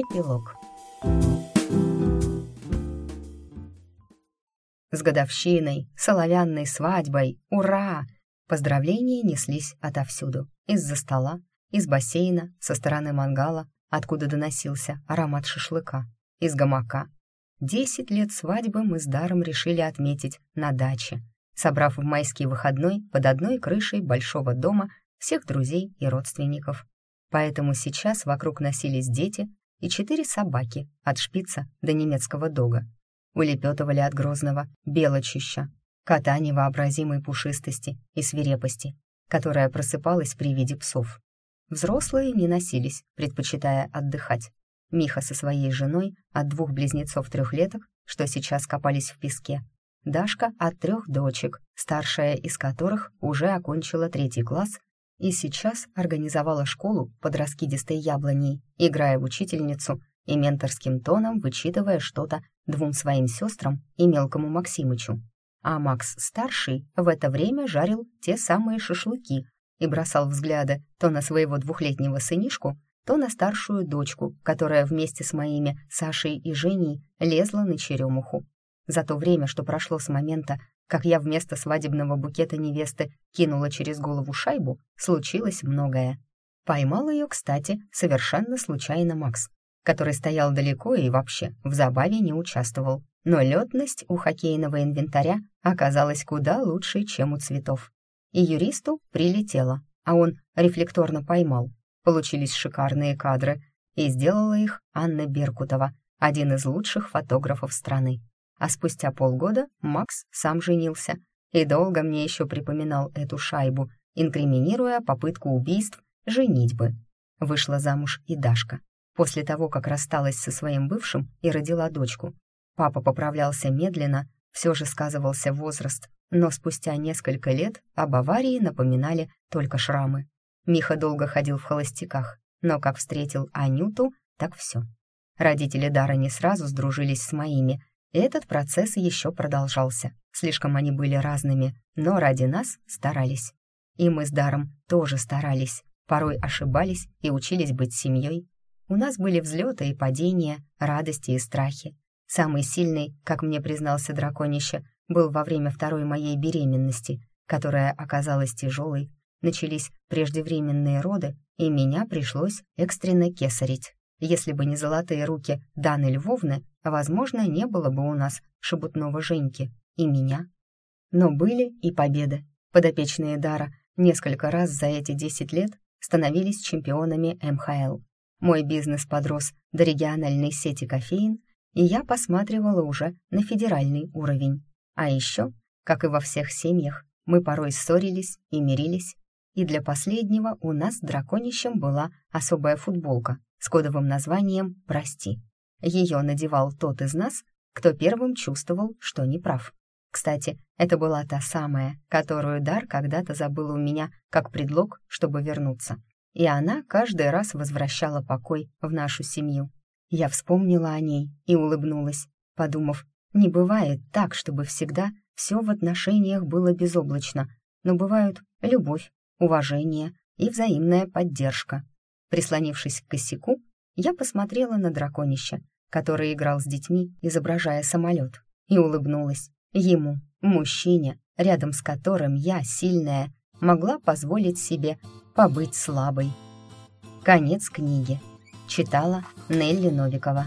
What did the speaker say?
Эпилог. С годовщиной, с оловянной свадьбой, ура! Поздравления неслись отовсюду, из-за стола, из бассейна, со стороны мангала, откуда доносился аромат шашлыка, из гамака. Десять лет свадьбы мы с Даром решили отметить на даче, собрав в майский выходной под одной крышей большого дома всех друзей и родственников. Поэтому сейчас вокруг носились дети и четыре собаки, от шпица до немецкого дога. Улепетывали от грозного белочища, кота невообразимой пушистости и свирепости, которая просыпалась при виде псов. Взрослые не носились, предпочитая отдыхать. Миха со своей женой от двух близнецов-трехлеток, что сейчас копались в песке. Дашка от трех дочек, старшая из которых уже окончила третий класс и сейчас организовала школу под раскидистой яблоней, играя в учительницу и менторским тоном вычитывая что-то двум своим сестрам и мелкому Максимычу. А Макс-старший в это время жарил те самые шашлыки и бросал взгляды то на своего двухлетнего сынишку, то на старшую дочку, которая вместе с моими Сашей и Женей лезла на черемуху. За то время, что прошло с момента, как я вместо свадебного букета невесты кинула через голову шайбу, случилось многое. Поймал ее, кстати, совершенно случайно Макс, который стоял далеко и вообще в забаве не участвовал. Но летность у хоккейного инвентаря оказалась куда лучше, чем у цветов. И юристу прилетело, а он рефлекторно поймал. Получились шикарные кадры, и сделала их Анна Беркутова, один из лучших фотографов страны. А спустя полгода Макс сам женился и долго мне еще припоминал эту шайбу, инкриминируя попытку убийств женитьбы. Вышла замуж и Дашка. После того, как рассталась со своим бывшим и родила дочку. Папа поправлялся медленно, все же сказывался возраст, но спустя несколько лет об аварии напоминали только шрамы. Миха долго ходил в холостяках, но как встретил Анюту, так все. Родители Дара не сразу сдружились с моими, этот процесс еще продолжался. Слишком они были разными, но ради нас старались. И мы с Даром тоже старались, порой ошибались и учились быть семьей. У нас были взлеты и падения, радости и страхи. Самый сильный, как мне признался драконище, был во время второй моей беременности, которая оказалась тяжелой. Начались преждевременные роды, и меня пришлось экстренно кесарить. Если бы не золотые руки Даны Львовны, возможно, не было бы у нас шебутного Женьки и меня. Но были и победы. Подопечные Дара несколько раз за эти 10 лет становились чемпионами МХЛ. Мой бизнес подрос до региональной сети кофеин, и я посматривала уже на федеральный уровень. А еще, как и во всех семьях, мы порой ссорились и мирились, и для последнего у нас драконищем была особая футболка с кодовым названием «Прости». Ее надевал тот из нас, кто первым чувствовал, что не прав. Кстати, это была та самая, которую Дар когда-то забыл у меня как предлог, чтобы вернуться. И она каждый раз возвращала покой в нашу семью. Я вспомнила о ней и улыбнулась, подумав, не бывает так, чтобы всегда все в отношениях было безоблачно, но бывают любовь, уважение и взаимная поддержка. Прислонившись к косяку, я посмотрела на драконище, который играл с детьми, изображая самолет, и улыбнулась. Ему, мужчине, рядом с которым я, сильная, могла позволить себе побыть слабой. Конец книги. Читала Нелли Новикова.